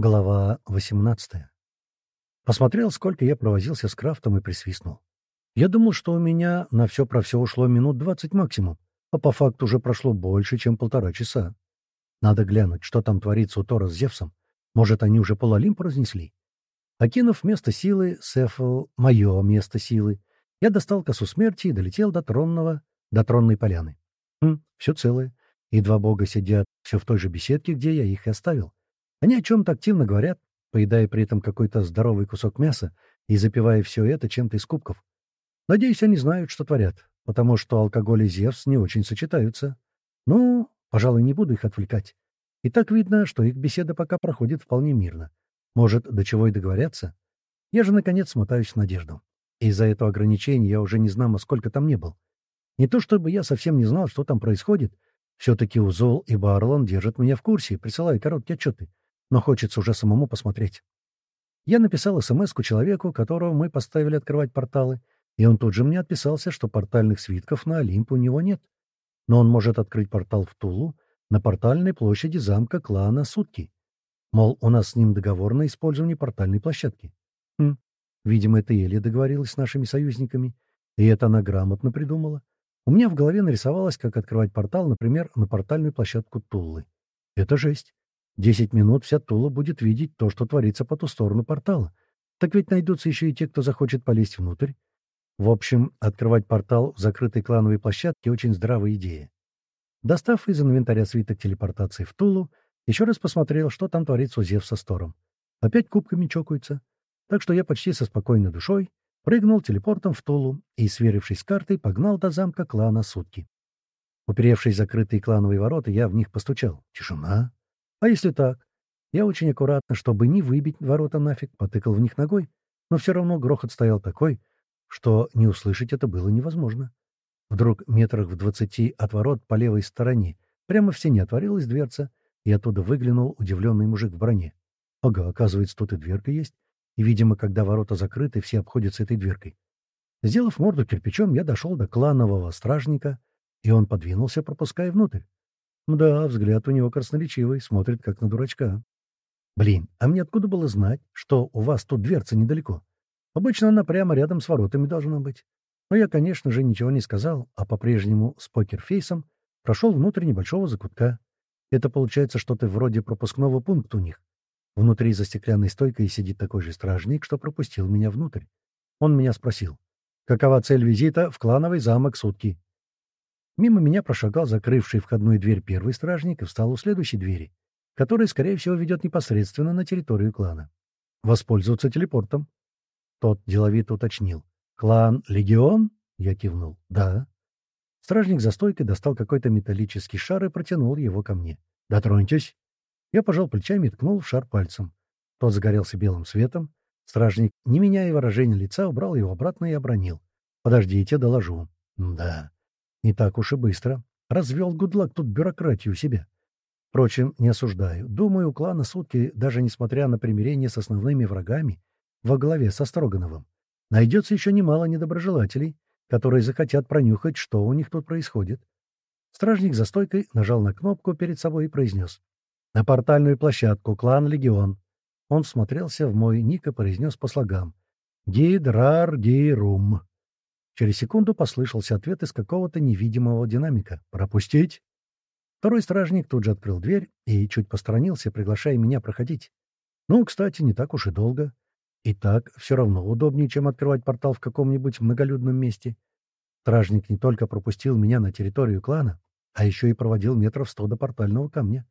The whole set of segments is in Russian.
Глава 18. Посмотрел, сколько я провозился с крафтом и присвистнул. Я думал, что у меня на все про все ушло минут двадцать максимум, а по факту уже прошло больше, чем полтора часа. Надо глянуть, что там творится у Тора с Зевсом. Может, они уже пололимп разнесли? Окинув место силы, Сефл, мое место силы, я достал косу смерти и долетел до тронного, до тронной поляны. Хм, все целое. И два бога сидят все в той же беседке, где я их и оставил. Они о чем-то активно говорят, поедая при этом какой-то здоровый кусок мяса и запивая все это чем-то из кубков. Надеюсь, они знают, что творят, потому что алкоголь и Зевс не очень сочетаются. Ну, пожалуй, не буду их отвлекать. И так видно, что их беседа пока проходит вполне мирно. Может, до чего и договорятся? Я же, наконец, смотаюсь в надежду. Из-за этого ограничения я уже не знаю, сколько там не был. Не то чтобы я совсем не знал, что там происходит. Все-таки Узол и Барлон держат меня в курсе, присылая короткие отчеты но хочется уже самому посмотреть. Я написал смс человеку, которого мы поставили открывать порталы, и он тут же мне отписался, что портальных свитков на Олимп у него нет. Но он может открыть портал в Тулу на портальной площади замка клана сутки. Мол, у нас с ним договор на использование портальной площадки. Хм, видимо, это Элия договорилась с нашими союзниками, и это она грамотно придумала. У меня в голове нарисовалось, как открывать портал, например, на портальную площадку Туллы. Это жесть. Десять минут вся Тула будет видеть то, что творится по ту сторону портала. Так ведь найдутся еще и те, кто захочет полезть внутрь. В общем, открывать портал в закрытой клановой площадке — очень здравая идея. Достав из инвентаря свиток телепортации в Тулу, еще раз посмотрел, что там творится у Зевса с Тором. Опять кубками чокаются. Так что я почти со спокойной душой прыгнул телепортом в Тулу и, сверившись с картой, погнал до замка клана Сутки. Уперевшись в закрытые клановые ворота, я в них постучал. Тишина. А если так? Я очень аккуратно, чтобы не выбить ворота нафиг, потыкал в них ногой, но все равно грохот стоял такой, что не услышать это было невозможно. Вдруг метрах в двадцати от ворот по левой стороне прямо в стене отворилась дверца, и оттуда выглянул удивленный мужик в броне. Ага, оказывается, тут и дверка есть, и, видимо, когда ворота закрыты, все обходятся этой дверкой. Сделав морду кирпичом, я дошел до кланового стражника, и он подвинулся, пропуская внутрь. Да, взгляд у него красноречивый, смотрит как на дурачка. Блин, а мне откуда было знать, что у вас тут дверца недалеко? Обычно она прямо рядом с воротами должна быть. Но я, конечно же, ничего не сказал, а по-прежнему с покерфейсом прошел внутрь небольшого закутка. Это получается что-то вроде пропускного пункта у них. Внутри за стеклянной стойкой сидит такой же стражник, что пропустил меня внутрь. Он меня спросил, какова цель визита в клановый замок сутки? Мимо меня прошагал закрывший входную дверь первый стражник и встал у следующей двери, которая, скорее всего, ведет непосредственно на территорию клана. Воспользоваться телепортом. Тот деловито уточнил. «Клан Легион?» Я кивнул. «Да». Стражник за стойкой достал какой-то металлический шар и протянул его ко мне. «Дотроньтесь». Я пожал плечами и ткнул в шар пальцем. Тот загорелся белым светом. Стражник, не меняя выражения лица, убрал его обратно и обронил. «Подождите, доложу». «Да». Не так уж и быстро. Развел Гудлак тут бюрократию себя. Впрочем, не осуждаю. Думаю, у клана Сутки, даже несмотря на примирение с основными врагами, во главе со Строгановым, найдется еще немало недоброжелателей, которые захотят пронюхать, что у них тут происходит. Стражник за стойкой нажал на кнопку перед собой и произнес. «На портальную площадку, клан Легион». Он всмотрелся в мой ник и произнес по слогам. «Гидрар-гирум». Через секунду послышался ответ из какого-то невидимого динамика. «Пропустить!» Второй стражник тут же открыл дверь и чуть посторонился, приглашая меня проходить. Ну, кстати, не так уж и долго. И так все равно удобнее, чем открывать портал в каком-нибудь многолюдном месте. Стражник не только пропустил меня на территорию клана, а еще и проводил метров сто до портального камня.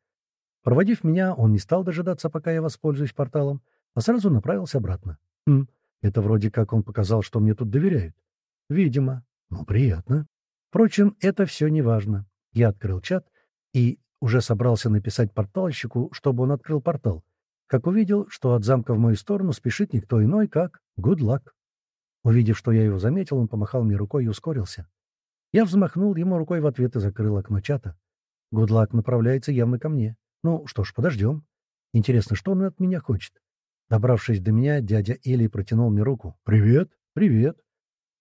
Проводив меня, он не стал дожидаться, пока я воспользуюсь порталом, а сразу направился обратно. Хм, это вроде как он показал, что мне тут доверяют. Видимо. Ну, приятно. Впрочем, это все не важно. Я открыл чат и уже собрался написать портальщику, чтобы он открыл портал, как увидел, что от замка в мою сторону спешит никто иной, как Good Luck. Увидев, что я его заметил, он помахал мне рукой и ускорился. Я взмахнул ему рукой в ответ и закрыл окно чата. Гудлак направляется явно ко мне. Ну что ж, подождем. Интересно, что он от меня хочет? Добравшись до меня, дядя Эли протянул мне руку. «Привет, привет!»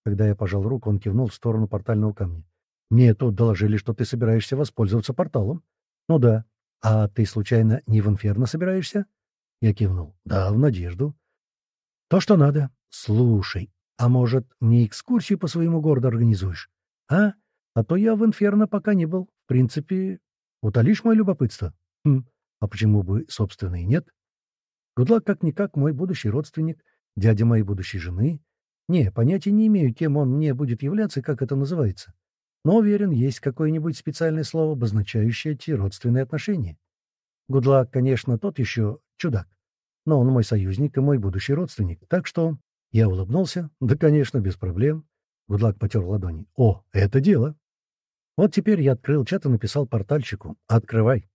Когда я пожал руку, он кивнул в сторону портального камня. «Мне тут доложили, что ты собираешься воспользоваться порталом». «Ну да. А ты, случайно, не в Инферно собираешься?» Я кивнул. «Да, в надежду». «То, что надо. Слушай, а может, мне экскурсию по своему городу организуешь? А? А то я в Инферно пока не был. В принципе, утолишь мое любопытство? Хм, а почему бы, собственно, и нет? Гудлак как-никак мой будущий родственник, дядя моей будущей жены. Не, понятия не имею, кем он мне будет являться и как это называется. Но уверен, есть какое-нибудь специальное слово, обозначающее эти родственные отношения. Гудлак, конечно, тот еще чудак, но он мой союзник и мой будущий родственник, так что я улыбнулся. Да, конечно, без проблем. Гудлак потер ладони. О, это дело. Вот теперь я открыл чат и написал портальщику. Открывай.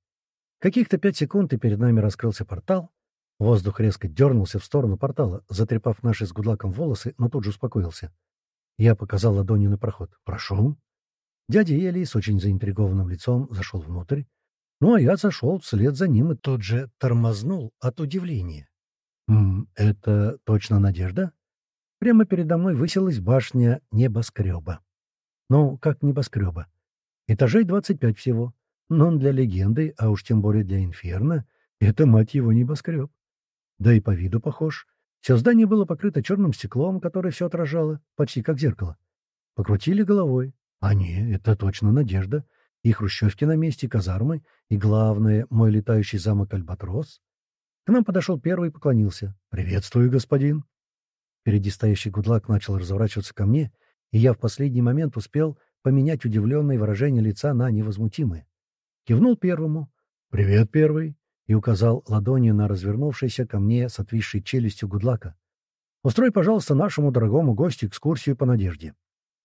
Каких-то пять секунд, и перед нами раскрылся портал. Воздух резко дернулся в сторону портала, затрепав наши с Гудлаком волосы, но тут же успокоился. Я показал ладонью на проход. «Прошу». Дядя Ели с очень заинтригованным лицом зашел внутрь. Ну, а я зашел вслед за ним и тут же тормознул от удивления. «М «Это точно Надежда?» Прямо передо мной высилась башня небоскреба. Ну, как небоскреба. Этажей 25 всего. Но для легенды, а уж тем более для инферно, это, мать его, небоскреб. Да и по виду похож. Все здание было покрыто черным стеклом, которое все отражало, почти как зеркало. Покрутили головой. А не, это точно надежда. И хрущевки на месте, казармы, и, главное, мой летающий замок Альбатрос. К нам подошел первый и поклонился. «Приветствую, господин». Впереди стоящий гудлак начал разворачиваться ко мне, и я в последний момент успел поменять удивленное выражение лица на невозмутимое. Кивнул первому. «Привет, первый!» И указал ладонью на развернувшийся ко мне с отвисшей челюстью гудлака. «Устрой, пожалуйста, нашему дорогому гостю экскурсию по надежде».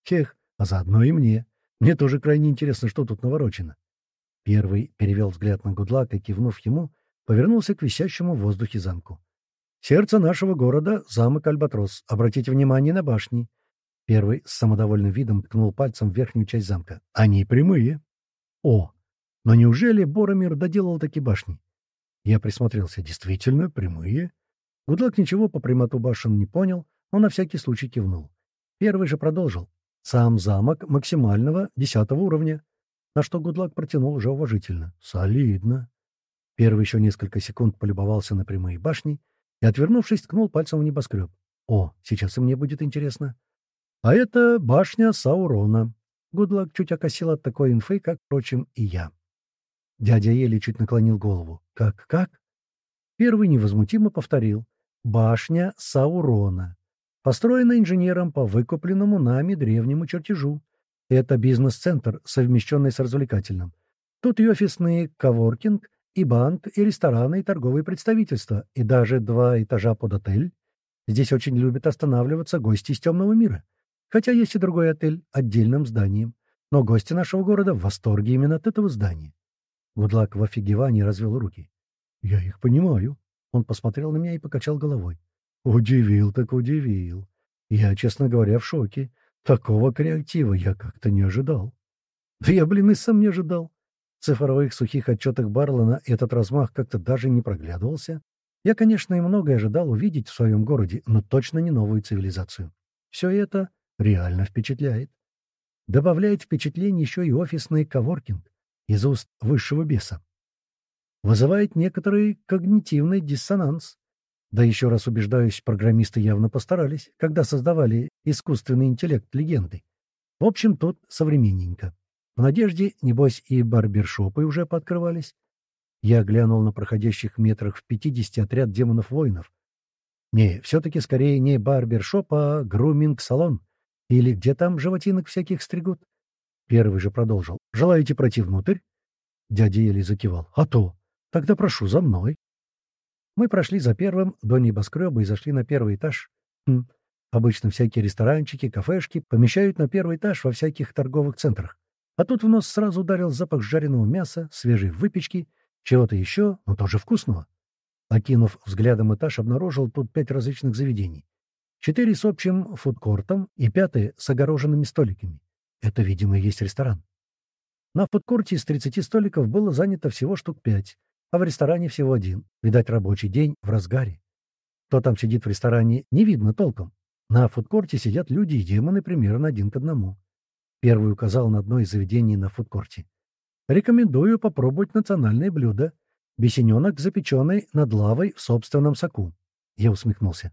«Хех, а заодно и мне. Мне тоже крайне интересно, что тут наворочено». Первый перевел взгляд на гудлака кивнув ему, повернулся к висящему в воздухе замку. Сердце нашего города — замок Альбатрос. Обратите внимание на башни. Первый с самодовольным видом ткнул пальцем в верхнюю часть замка. Они прямые. О, но неужели Боромир доделал такие башни? Я присмотрелся. Действительно, прямые. Гудлак ничего по прямоту башен не понял, но на всякий случай кивнул. Первый же продолжил. Сам замок максимального десятого уровня. На что Гудлак протянул уже уважительно. Солидно. Первый еще несколько секунд полюбовался на прямые башни, и, отвернувшись, ткнул пальцем в небоскреб. «О, сейчас и мне будет интересно». «А это башня Саурона». Гудлак чуть окосил от такой инфы, как, впрочем, и я. Дядя еле чуть наклонил голову. «Как, как?» Первый невозмутимо повторил. «Башня Саурона. Построена инженером по выкупленному нами древнему чертежу. Это бизнес-центр, совмещенный с развлекательным. Тут и офисные коворкинг, и банк, и рестораны, и торговые представительства, и даже два этажа под отель. Здесь очень любят останавливаться гости из темного мира. Хотя есть и другой отель, отдельным зданием. Но гости нашего города в восторге именно от этого здания. Гудлак в офигевании развел руки. «Я их понимаю». Он посмотрел на меня и покачал головой. «Удивил так удивил. Я, честно говоря, в шоке. Такого креатива я как-то не ожидал». «Да я, блин, и сам не ожидал. В цифровых сухих отчетах Барлана этот размах как-то даже не проглядывался. Я, конечно, и многое ожидал увидеть в своем городе, но точно не новую цивилизацию. Все это реально впечатляет. Добавляет впечатление еще и офисный коворкинг из уст высшего беса. Вызывает некоторый когнитивный диссонанс. Да еще раз убеждаюсь, программисты явно постарались, когда создавали искусственный интеллект легенды. В общем, тут современненько. В надежде, небось, и барбершопы уже пооткрывались. Я глянул на проходящих метрах в пятидесяти отряд демонов-воинов. Не, все-таки скорее не барбершоп, а груминг-салон. Или где там животинок всяких стригут? Первый же продолжил. «Желаете пройти внутрь?» Дядя еле закивал. «А то! Тогда прошу, за мной!» Мы прошли за первым до небоскреба и зашли на первый этаж. Хм. Обычно всякие ресторанчики, кафешки помещают на первый этаж во всяких торговых центрах. А тут в нос сразу ударил запах жареного мяса, свежей выпечки, чего-то еще, но тоже вкусного. Окинув взглядом этаж, обнаружил тут пять различных заведений. Четыре с общим фудкортом и пятое с огороженными столиками. Это, видимо, и есть ресторан. На фудкорте из 30 столиков было занято всего штук пять, а в ресторане всего один. Видать, рабочий день в разгаре. Кто там сидит в ресторане, не видно толком. На фудкорте сидят люди и демоны примерно один к одному. Первый указал на одно из заведений на фудкорте. «Рекомендую попробовать национальное блюдо. Бесененок, запеченный над лавой в собственном соку. Я усмехнулся.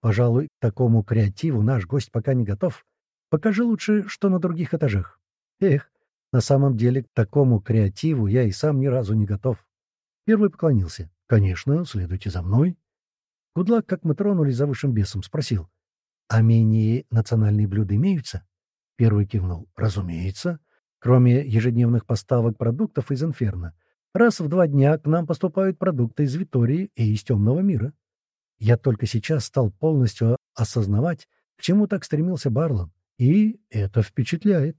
Пожалуй, к такому креативу наш гость пока не готов. Покажи лучше, что на других этажах. Эх, на самом деле, к такому креативу я и сам ни разу не готов. Первый поклонился. «Конечно, следуйте за мной». Кудлак, как мы тронулись за высшим бесом, спросил. «А менее национальные блюда имеются?» Первый кивнул. «Разумеется. Кроме ежедневных поставок продуктов из Инферно. Раз в два дня к нам поступают продукты из Витории и из Темного мира. Я только сейчас стал полностью осознавать, к чему так стремился Барлон, и это впечатляет.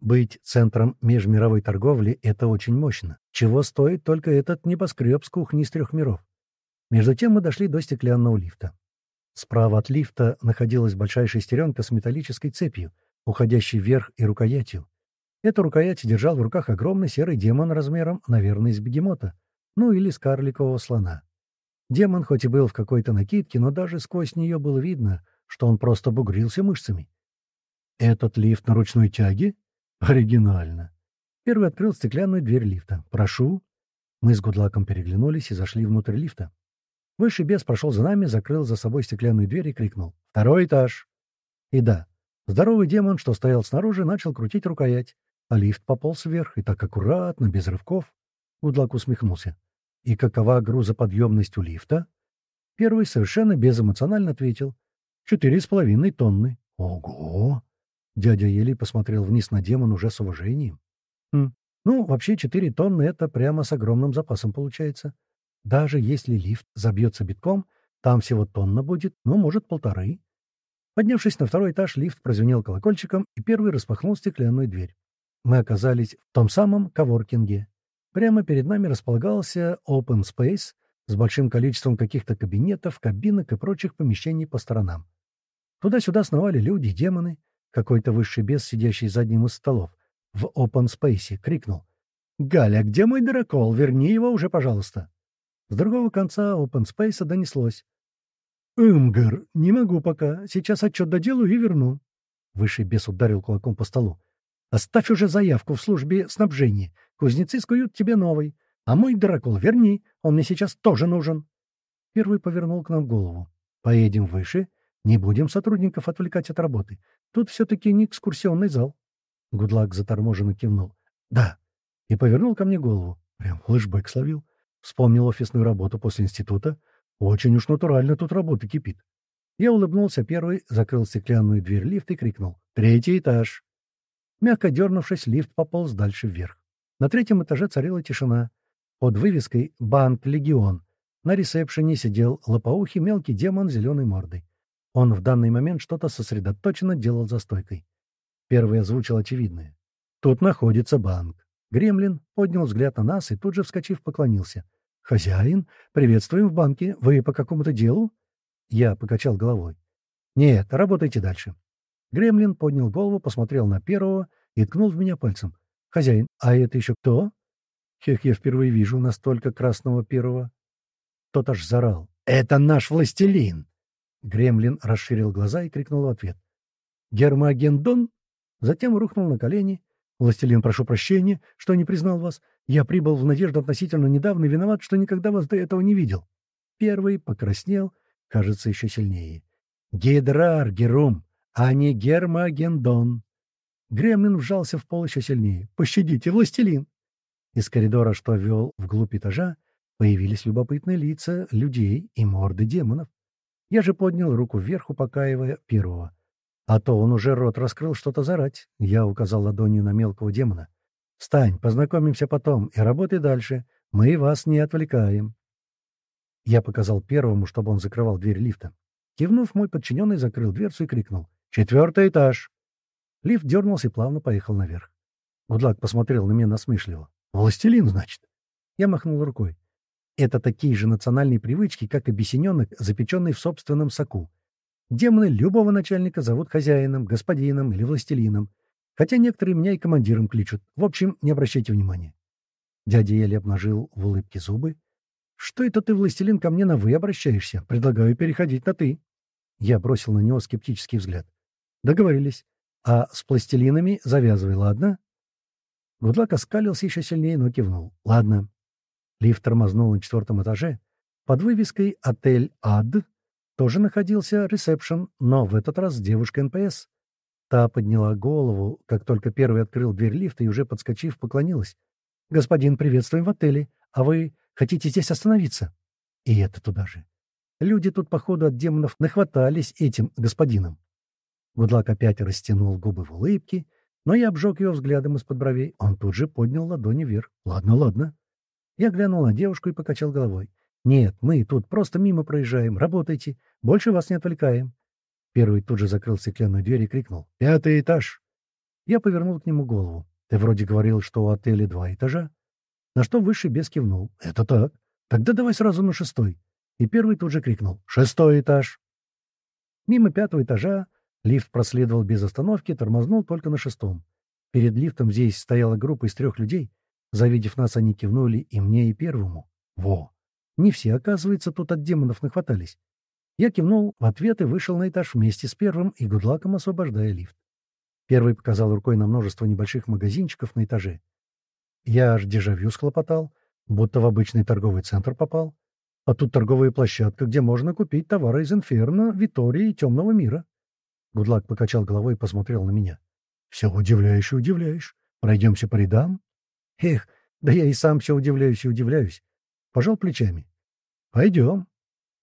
Быть центром межмировой торговли — это очень мощно. Чего стоит только этот небоскреб с кухней из трех миров. Между тем мы дошли до стеклянного лифта. Справа от лифта находилась большая шестеренка с металлической цепью, уходящей вверх и рукоятью. Эту рукоять держал в руках огромный серый демон размером, наверное, из бегемота, ну или с карликового слона. Демон хоть и был в какой-то накидке, но даже сквозь нее было видно, что он просто бугрился мышцами. «Этот лифт на ручной тяге?» «Оригинально». Первый открыл стеклянную дверь лифта. «Прошу». Мы с Гудлаком переглянулись и зашли внутрь лифта. Высший бес прошел за нами, закрыл за собой стеклянную дверь и крикнул. «Второй этаж!» И да, здоровый демон, что стоял снаружи, начал крутить рукоять. А лифт пополз вверх, и так аккуратно, без рывков. Удлак усмехнулся. «И какова грузоподъемность у лифта?» Первый совершенно безэмоционально ответил. «Четыре с половиной тонны». «Ого!» Дядя Ели посмотрел вниз на демон уже с уважением. «Хм. Ну, вообще четыре тонны — это прямо с огромным запасом получается. Даже если лифт забьется битком, там всего тонна будет, ну, может, полторы». Поднявшись на второй этаж, лифт прозвенел колокольчиком, и первый распахнул стеклянную дверь мы оказались в том самом коворкинге. Прямо перед нами располагался open space с большим количеством каких-то кабинетов, кабинок и прочих помещений по сторонам. Туда-сюда сновали люди демоны. Какой-то высший бес, сидящий за одним из столов, в open space, крикнул. «Галя, где мой дракол? Верни его уже, пожалуйста!» С другого конца open space донеслось. «Имгар, не могу пока. Сейчас отчет доделаю и верну». Высший бес ударил кулаком по столу. Оставь уже заявку в службе снабжения. Кузнецы скуют тебе новый. А мой дракул верни, он мне сейчас тоже нужен. Первый повернул к нам голову. Поедем выше, не будем сотрудников отвлекать от работы. Тут все-таки не экскурсионный зал. Гудлак заторможенно кивнул. Да. И повернул ко мне голову. Прям флешбэк словил. Вспомнил офисную работу после института. Очень уж натурально тут работа кипит. Я улыбнулся первый, закрыл стеклянную дверь лифта и крикнул. «Третий этаж!» Мягко дернувшись, лифт пополз дальше вверх. На третьем этаже царила тишина. Под вывеской «Банк Легион» на ресепшене сидел лопоухий мелкий демон зеленой мордой. Он в данный момент что-то сосредоточенно делал за стойкой. Первый озвучил очевидное. «Тут находится банк». Гремлин поднял взгляд на нас и тут же, вскочив, поклонился. «Хозяин, приветствуем в банке. Вы по какому-то делу?» Я покачал головой. «Нет, работайте дальше. Гремлин поднял голову, посмотрел на первого и ткнул в меня пальцем. «Хозяин, а это еще кто?» Хех, я впервые вижу настолько красного первого. Тот аж зарал. «Это наш властелин!» Гремлин расширил глаза и крикнул в ответ. «Гермогендон?» Затем рухнул на колени. «Властелин, прошу прощения, что не признал вас. Я прибыл в надежду относительно недавно и виноват, что никогда вас до этого не видел». Первый покраснел, кажется, еще сильнее. «Гидрар, Герум, а не Гермогендон. Гремлин вжался в пол еще сильнее. «Пощадите, властелин!» Из коридора, что вел вглубь этажа, появились любопытные лица людей и морды демонов. Я же поднял руку вверх, упокаивая первого. А то он уже рот раскрыл что-то зарать. Я указал ладонью на мелкого демона. «Встань, познакомимся потом и работай дальше. Мы вас не отвлекаем». Я показал первому, чтобы он закрывал дверь лифта. Кивнув, мой подчиненный закрыл дверцу и крикнул. Четвертый этаж. Лифт дернулся и плавно поехал наверх. Гудлак посмотрел на меня насмешливо. «Властелин, значит?» Я махнул рукой. Это такие же национальные привычки, как и бесененок, запеченный в собственном соку. Демоны любого начальника зовут хозяином, господином или властелином. Хотя некоторые меня и командиром кличут. В общем, не обращайте внимания. Дядя еле обнажил в улыбке зубы. «Что это ты, властелин, ко мне на «вы» обращаешься? Предлагаю переходить на «ты». Я бросил на него скептический взгляд. Договорились. А с пластилинами завязывай, ладно? Гудлак оскалился еще сильнее, но кивнул. Ладно. Лифт тормознул на четвертом этаже. Под вывеской «Отель Ад» тоже находился ресепшн, но в этот раз с девушкой НПС. Та подняла голову, как только первый открыл дверь лифта и уже подскочив, поклонилась. «Господин, приветствуем в отеле. А вы хотите здесь остановиться?» И эта туда же. Люди тут, походу, от демонов нахватались этим господином. Гудлак опять растянул губы в улыбке, но я обжег его взглядом из-под бровей. Он тут же поднял ладони вверх. «Ладно, ладно». Я глянул на девушку и покачал головой. «Нет, мы тут просто мимо проезжаем. Работайте. Больше вас не отвлекаем». Первый тут же закрыл стеклянную дверь и крикнул. «Пятый этаж!» Я повернул к нему голову. «Ты вроде говорил, что у отеля два этажа». На что высший бес кивнул. «Это так. Тогда давай сразу на шестой». И первый тут же крикнул. «Шестой этаж!» Мимо пятого этажа лифт проследовал без остановки, тормознул только на шестом. Перед лифтом здесь стояла группа из трех людей. Завидев нас, они кивнули и мне, и первому. Во! Не все, оказывается, тут от демонов нахватались. Я кивнул в ответ и вышел на этаж вместе с первым и гудлаком, освобождая лифт. Первый показал рукой на множество небольших магазинчиков на этаже. Я аж дежавю схлопотал, будто в обычный торговый центр попал. А тут торговая площадка, где можно купить товары из Инферно, Витории и Темного мира. Гудлак покачал головой и посмотрел на меня. «Все удивляешь и удивляешь. Пройдемся по рядам?» «Эх, да я и сам все удивляюсь и удивляюсь». Пожал плечами. «Пойдем».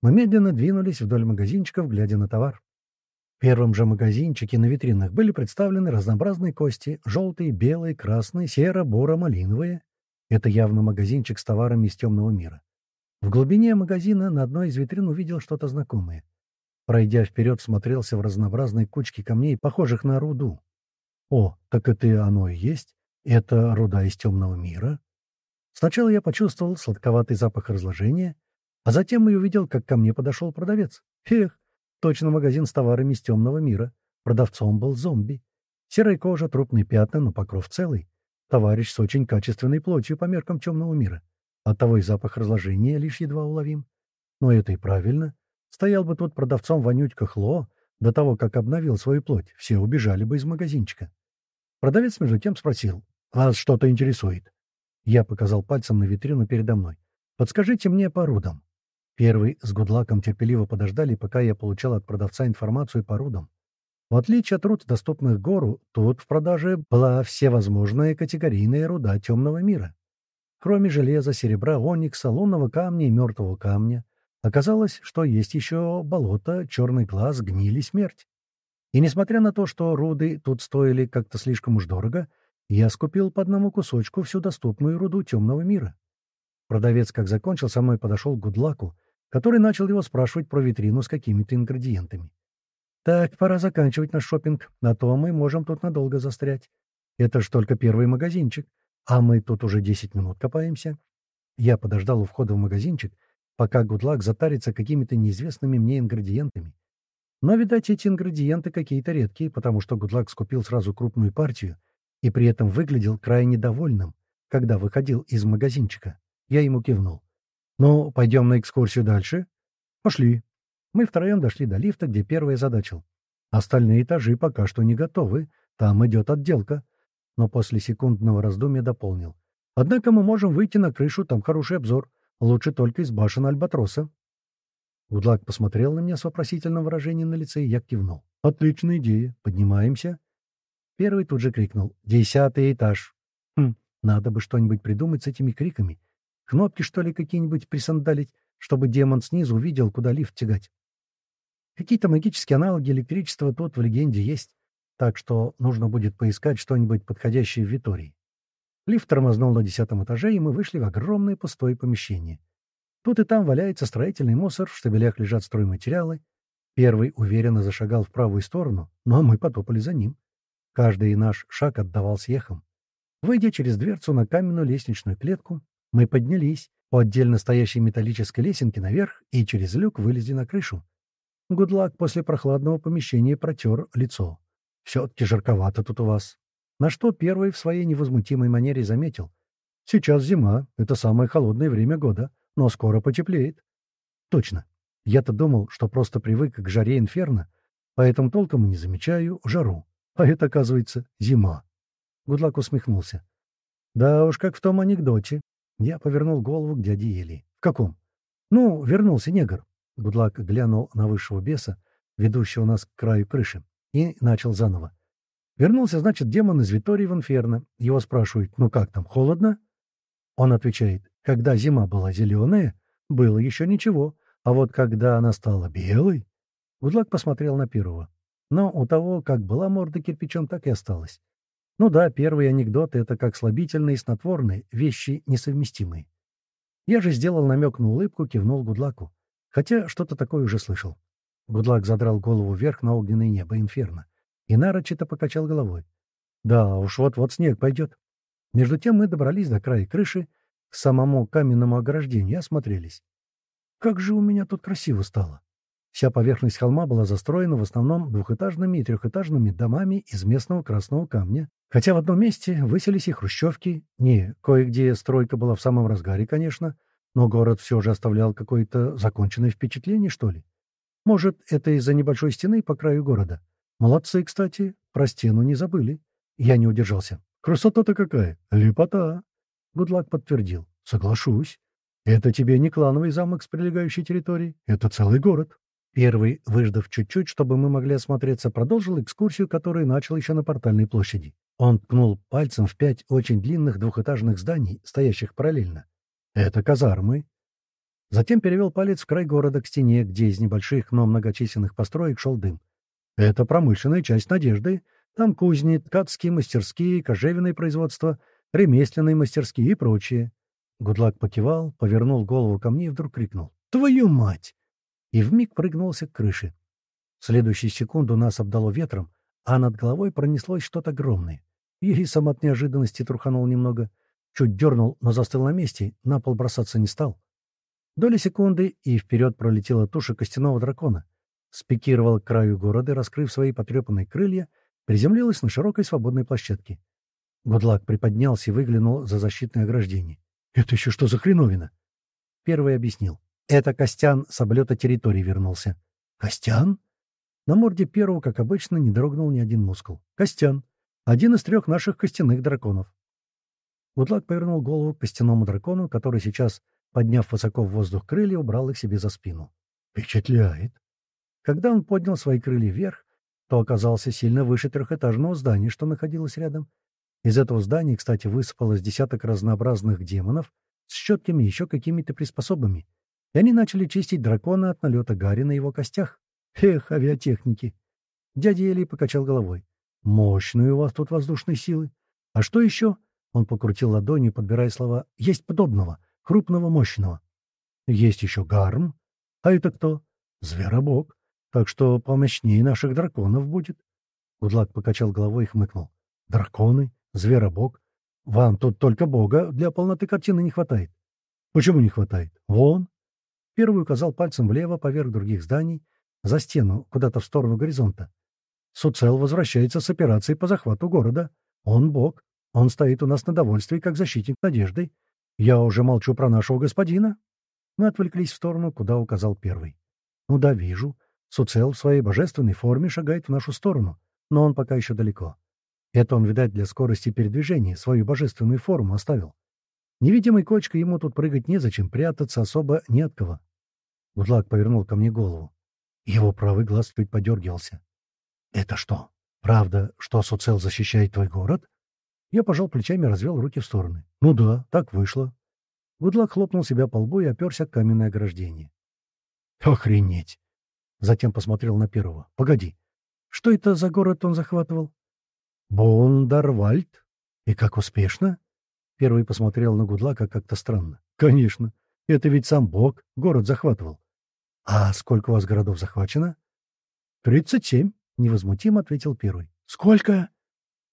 Мы медленно двинулись вдоль магазинчиков, глядя на товар. В первом же магазинчике на витринах были представлены разнообразные кости — желтые, белые, красные, серо, боро, малиновые. Это явно магазинчик с товарами из темного мира. В глубине магазина на одной из витрин увидел что-то знакомое. Пройдя вперед, смотрелся в разнообразные кучки камней, похожих на руду. О, так это и оно и есть. Это руда из темного мира. Сначала я почувствовал сладковатый запах разложения, а затем и увидел, как ко мне подошел продавец. Эх, Точно магазин с товарами из темного мира. Продавцом был зомби. Серая кожа, трупные пятна, но покров целый. Товарищ с очень качественной плотью по меркам темного мира. Оттого и запах разложения лишь едва уловим. Но это и правильно. Стоял бы тут продавцом вонючка Хло, до того, как обновил свою плоть, все убежали бы из магазинчика. Продавец между тем спросил, «Вас что-то интересует?» Я показал пальцем на витрину передо мной. «Подскажите мне по рудам». Первый с Гудлаком терпеливо подождали, пока я получал от продавца информацию по рудам. В отличие от руд, доступных гору, тут в продаже была всевозможная категорийная руда темного мира. Кроме железа, серебра, оникса, лунного камня и мертвого камня, оказалось, что есть еще болото, черный глаз, гнили, смерть. И несмотря на то, что руды тут стоили как-то слишком уж дорого, я скупил по одному кусочку всю доступную руду темного мира. Продавец, как закончил, со мной подошел к Гудлаку который начал его спрашивать про витрину с какими-то ингредиентами. «Так, пора заканчивать наш шопинг, а то мы можем тут надолго застрять. Это ж только первый магазинчик, а мы тут уже 10 минут копаемся». Я подождал у входа в магазинчик, пока Гудлак затарится какими-то неизвестными мне ингредиентами. Но, видать, эти ингредиенты какие-то редкие, потому что Гудлак скупил сразу крупную партию и при этом выглядел крайне довольным, когда выходил из магазинчика. Я ему кивнул. «Ну, пойдем на экскурсию дальше?» «Пошли». Мы втроем дошли до лифта, где первый задачил. Остальные этажи пока что не готовы, там идет отделка. Но после секундного раздумья дополнил. Однако мы можем выйти на крышу, там хороший обзор. Лучше только из башен Альбатроса. Гудлак посмотрел на меня с вопросительным выражением на лице, и я кивнул. «Отличная идея. Поднимаемся». Первый тут же крикнул. «Десятый этаж». Хм, надо бы что-нибудь придумать с этими криками. Кнопки, что ли, какие-нибудь присандалить, чтобы демон снизу увидел, куда лифт тягать. Какие-то магические аналоги электричества тут в легенде есть, так что нужно будет поискать что-нибудь подходящее в Витории. Лифт тормознул на десятом этаже, и мы вышли в огромное пустое помещение. Тут и там валяется строительный мусор, в штабелях лежат стройматериалы. Первый уверенно зашагал в правую сторону, но мы потопали за ним. Каждый наш шаг отдавался ехом. Выйдя через дверцу на каменную лестничную клетку, мы поднялись по отдельно стоящей металлической лесенке наверх и через люк вылезли на крышу. Гудлак после прохладного помещения протер лицо. «Все-таки жарковато тут у вас». На что первый в своей невозмутимой манере заметил. «Сейчас зима, это самое холодное время года, но скоро потеплеет». «Точно. Я-то думал, что просто привык к жаре инферно, поэтому толком и не замечаю жару. А это, оказывается, зима». Гудлак усмехнулся. «Да уж, как в том анекдоте. Я повернул голову к дяде Ели. «В каком?» «Ну, вернулся негр». Гудлак глянул на высшего беса, ведущего нас к краю крыши, и начал заново. Вернулся, значит, демон из Витории в Инферно. Его спрашивают, ну как там, холодно? Он отвечает, когда зима была зеленая, было еще ничего, а вот когда она стала белой... Гудлак посмотрел на первого. Но у того, как была морда кирпичом, так и осталась. Ну да, первый анекдот — это как слабительные и снотворные, вещи несовместимые. Я же сделал намек на улыбку, кивнул Гудлаку. Хотя что-то такое уже слышал. Гудлак задрал голову вверх на огненное небо инферно и нарочито покачал головой. Да уж вот-вот снег пойдет. Между тем мы добрались до края крыши, к самому каменному ограждению осмотрелись. Как же у меня тут красиво стало! Вся поверхность холма была застроена в основном двухэтажными и трехэтажными домами из местного красного камня, хотя в одном месте выселись и хрущевки. Не, кое-где стройка была в самом разгаре, конечно, но город все же оставлял какое-то законченное впечатление, что ли. Может, это из-за небольшой стены по краю города. Молодцы, кстати, про стену не забыли. Я не удержался. Красота-то какая! Лепота! Гудлак подтвердил. Соглашусь. Это тебе не клановый замок с прилегающей территорией, это целый город. Первый, выждав чуть-чуть, чтобы мы могли осмотреться, продолжил экскурсию, которую начал еще на портальной площади. Он ткнул пальцем в пять очень длинных двухэтажных зданий, стоящих параллельно. «Это казармы». Затем перевел палец в край города к стене, где из небольших, но многочисленных построек шел дым. «Это промышленная часть Надежды. Там кузни, ткацкие мастерские, кожевенное производство, ремесленные мастерские и прочее». Гудлак покивал, повернул голову ко мне и вдруг крикнул. «Твою мать!» И вмиг прыгнулся к крыше. В следующую секунду нас обдало ветром, а над головой пронеслось что-то огромное. Ири сам от неожиданности труханул немного, чуть дернул, но застыл на месте, на пол бросаться не стал. Доли секунды, и вперед пролетела туша костяного дракона. Спикировал к краю города, раскрыв свои потрепанные крылья, приземлилась на широкой свободной площадке. Гудлак приподнялся и выглянул за защитное ограждение. «Это еще что за хреновина?» Первый объяснил. Это Костян с облета территории вернулся. Костян? На морде первого, как обычно, не дрогнул ни один мускул. Костян. Один из трех наших костяных драконов. Гудлак повернул голову к костяному дракону, который сейчас, подняв высоко в воздух крылья, убрал их себе за спину. Впечатляет. Когда он поднял свои крылья вверх, то оказался сильно выше трехэтажного здания, что находилось рядом. Из этого здания, кстати, высыпалось десяток разнообразных демонов с щетками и еще какими-то приспособами и они начали чистить дракона от налета Гарри на его костях. Эх, авиатехники! Дядя Эли покачал головой. Мощные у вас тут воздушные силы. А что еще? Он покрутил ладонью, подбирая слова. Есть подобного, крупного, мощного. Есть еще гарм. А это кто? Зверобог. Так что помощнее наших драконов будет. Гудлак покачал головой и хмыкнул. Драконы, зверобог. Вам тут только бога для полноты картины не хватает. Почему не хватает? Вон, Первый указал пальцем влево, поверх других зданий, за стену, куда-то в сторону горизонта. Суцел возвращается с операцией по захвату города. Он бог. Он стоит у нас на довольстве, как защитник надежды. Я уже молчу про нашего господина. Мы отвлеклись в сторону, куда указал первый. Ну да, вижу. Суцел в своей божественной форме шагает в нашу сторону, но он пока еще далеко. Это он, видать, для скорости передвижения свою божественную форму оставил. Невидимой кочкой ему тут прыгать незачем, прятаться особо не от кого. Гудлак повернул ко мне голову. Его правый глаз чуть подергивался. «Это что, правда, что Суцел защищает твой город?» Я пожал плечами и развел руки в стороны. «Ну да, так вышло». Гудлак хлопнул себя по лбу и оперся к каменное ограждение. «Охренеть!» Затем посмотрел на первого. «Погоди, что это за город он захватывал?» «Бондарвальд. И как успешно?» Первый посмотрел на Гудлака как-то странно. «Конечно. Это ведь сам Бог город захватывал. «А сколько у вас городов захвачено?» «Тридцать семь», — невозмутимо ответил первый. «Сколько?»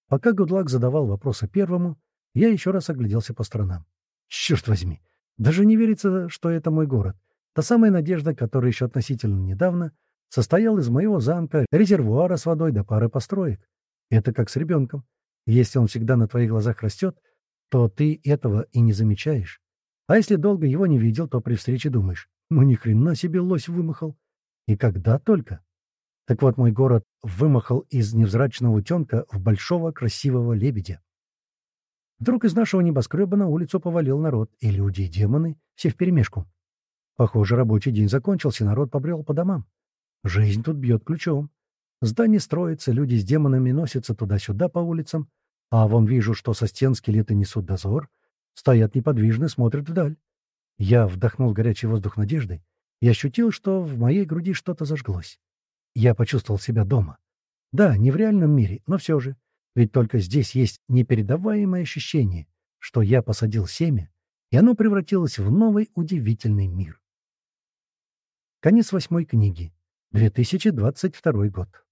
Пока Гудлак задавал вопросы первому, я еще раз огляделся по сторонам. «Черт возьми! Даже не верится, что это мой город. Та самая надежда, которая еще относительно недавно состояла из моего замка, резервуара с водой до пары построек. Это как с ребенком. Если он всегда на твоих глазах растет, то ты этого и не замечаешь. А если долго его не видел, то при встрече думаешь, ну ни хрена себе лось вымахал. И когда только. Так вот, мой город вымахал из невзрачного утенка в большого красивого лебедя. Вдруг из нашего небоскреба на улицу повалил народ, и люди, и демоны, все вперемешку. Похоже, рабочий день закончился, народ побрел по домам. Жизнь тут бьет ключом. Здание строится, люди с демонами носятся туда-сюда по улицам, а вон вижу, что со стен скелеты несут дозор, стоят неподвижно, смотрят вдаль. Я вдохнул горячий воздух надежды и ощутил, что в моей груди что-то зажглось. Я почувствовал себя дома. Да, не в реальном мире, но все же. Ведь только здесь есть непередаваемое ощущение, что я посадил семя, и оно превратилось в новый удивительный мир. Конец восьмой книги. 2022 год.